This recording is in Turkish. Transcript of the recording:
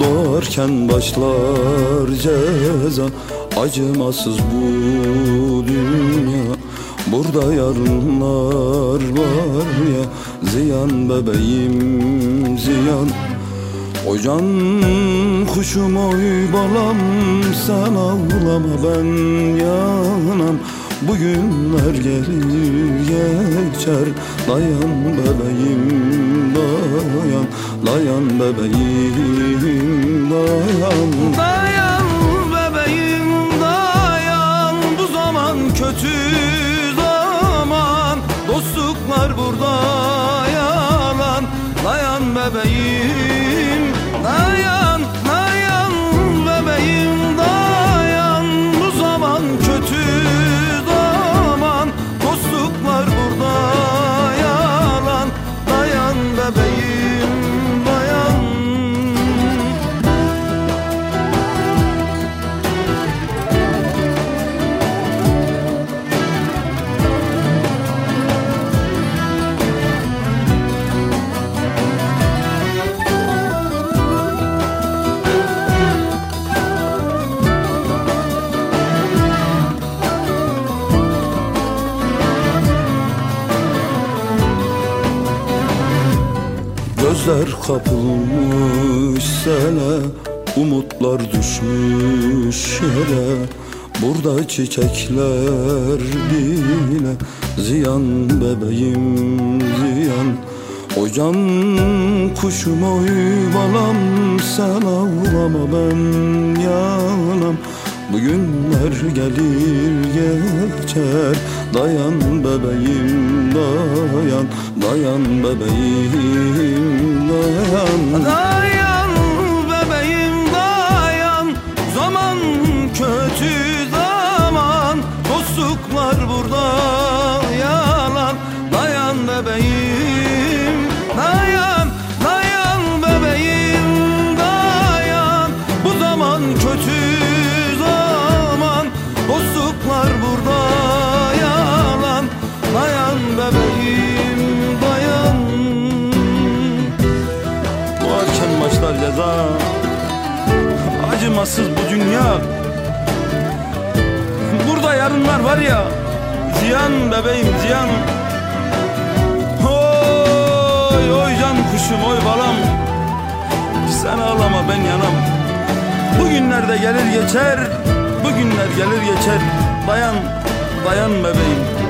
varken başlar ceza. Acımasız bu dünya Burada yarınlar var ya. Ziyan bebeğim ziyan. Oy kuşum oy balam Sen ağlama ben yanam. Bugünler gelir geçer. Dayan bebeğim dayan Dayan bebeğim dayan. Dayan bebeğim dayan. Bu zaman kötü zaman. Dostluklar burada yalan. Dayan bebeğim Gözler kapılmış sele Umutlar düşmüş yere Burada çiçekler bile Ziyan bebeğim ziyan. O can kuşum oy balam Sen ağlama ben yanam Bugünler gelir geçer. Dayan bebeğim dayan. Dayan bebeğim dayan. Dayan bebeğim dayan. Zaman kötü zaman. Dostluklar burada başlar ceza. Acımasız bu dünya. Burada yarınlar var ya Ziyan bebeğim ziyan. Oy oy can kuşum oy balam. Sen ağlama ben yanam. Bugünlerde gelir geçer Bugünler gelir geçer. Dayan dayan bebeğim